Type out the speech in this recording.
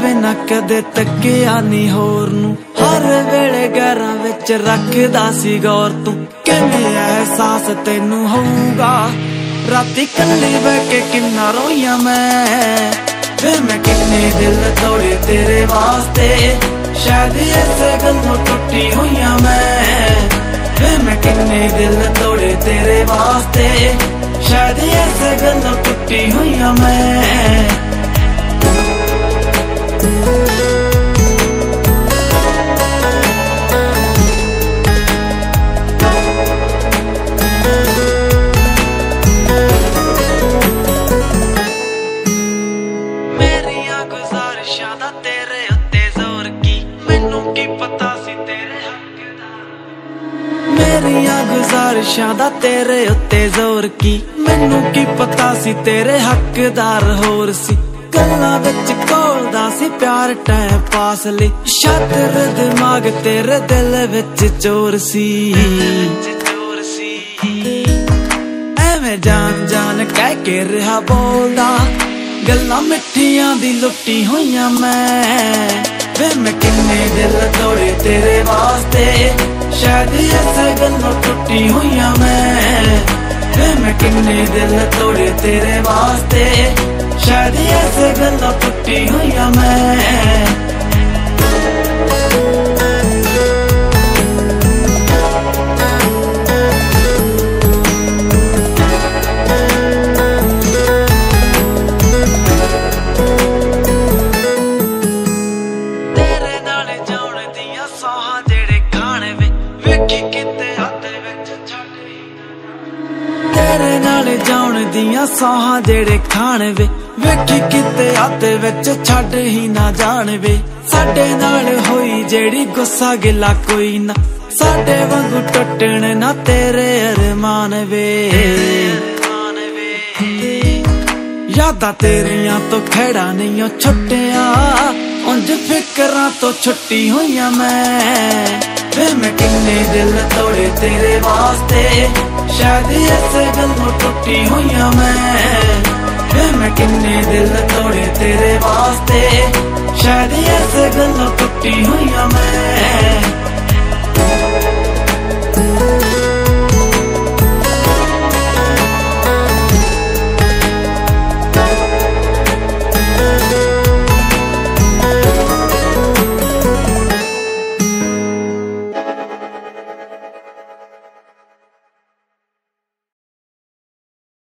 ਬਿਨਾ ਕਦੇ ਤੱਕਿਆ ਨਹੀਂ ਹੋਰ ਨੂੰ। ਹਰ ਵੇਲੇ ਘਰਾਂ ਵਿੱਚ ਰੱਖਦਾ ਸੀ ਗੌਰ ਤੂੰ। ਕਿਵੇਂ ਅਹਿਸਾਸ ਤੈਨੂੰ ਹੋਊਗਾ? ਰਾਤੀ ਕੱਲੀ ਬਹਿ ਕੇ ਕਿੰਨਾ ਰੋਈਆਂ ਮੈਂ। ਵੇ ਮੈਂ ਕਿੰਨੇ ਦਿਲ ਤੋੜੇ ਤੇਰੇ ਵਾਸਤੇ। ਸ਼ਾਇਦ ਇਸੇ ਗੱਲੋਂ ਟੁੱਟੀ ਹੋਈਆਂ ਮੈਂ। ਵੇ ਮੈਂ ਕਿੰਨੇ ਦਿਲ ਤੋੜੇ ਤੇਰੇ ਵਾਸਤੇ। ਸ਼ਾਇਦ ਇਸੇ ਗੱਲੋਂ ਟੁੱਟੀ ਹੋਈਆਂ ਮੈਂ। ਗੁਜ਼ਾਰਿਸ਼ਾਂ ਦਾ ਤੇਰੇ ਉੱਤੇ ਜ਼ੋਰ ਕੀ? ਮੈਨੂੰ ਕੀ ਪਤਾ ਸੀ ਤੇਰੇ ਹੱਕਦਾਰ ਹੋਰ ਸੀ? ਗੱਲਾਂ ਵਿੱਚ ਕੋਲਦਾ ਸੀ ਪਿਆਰ ਟਾਈਮ ਪਾਸ ਲਈ। ਸ਼ਾਤਰ ਦਿਮਾਗ ਤੇਰੇ ਦਿਲ ਵਿੱਚ ਚੋਰ ਸੀ। ਚੋਰ ਸੀ ਐਵੇਂ ਜਾਨ ਜਾਨ ਕਹਿ ਕੇ ਰਿਹਾ ਬੋਲਦਾ। ਗੱਲਾਂ ਮਿੱਠੀਆਂ ਦੀ ਲੁੱਟੀ ਹੋਈਆਂ ਮੈਂ। ਵੇ ਮੈਂ ਕਿੰਨੇ ਦਿਲ ਤੋੜੇ ਤੇਰੇ ਵਾਸਤੇ। ਸ਼ਾਇਦ ਇਸੇ ਗੱਲੋਂ ਟੁੱਟੀ ਹੋਈਆਂ ਮੈਂ। ਵੇ ਮੈਂ ਕਿੰਨੇ ਦਿਲ ਤੋੜੇ ਤੇਰੇ ਵਾਸਤੇ। ਸ਼ਾਇਦ ਇਸੇ ਗੱਲੋਂ ਟੁੱਟੀ ਹੋਈਆਂ ਮੈਂ। ਦੀਆਂ ਸਾਹਾਂ ਜਿਹੜੇ ਖਾਣ ਵੇ। ਵੇਖੀ ਕਿਤੇ ਹੱਥ ਵਿੱਚ ਛੱਡ ਹੀ ਨਾ ਜਾਣ ਵੇ। ਸਾਡੇ ਨਾਲ ਹੋਈ ਜਿਹੜੀ ਗੁੱਸਾ ਗਿਲਾ ਕੋਈ ਨਾ। ਸਾਡੇ ਵਾਂਗੂ ਟੁੱਟਣ ਨਾ ਤੇਰੇ ਅਰਮਾਨ ਵੇ। ਯਾਦਾਂ ਤੇਰੀਆਂ ਤੋਂ ਖੜਾ ਨਹੀਂ ਓ ਛੁੱਟਿਆ। ਉਂਝ ਫਿਕਰਾਂ ਤੋਂ ਛੁੱਟੀ ਹੋਈਆਂ ਮੈਂ। ਵੇ ਮੈਂ ਕਿੰਨੇ ਦਿਲ ਤੋੜੇ ਤੇਰੇ ਵਾਸਤੇ। ਸ਼ਾਇਦ ਇਸੇ ਗੱਲੋਂ ਟੁੱਟੀ ਹੋਈਆਂ ਮੈਂ। ਮੈਂ ਕਿੰਨੇ ਦਿਲ ਤੋੜੇ ਤੇਰੇ ਵਾਸਤੇ।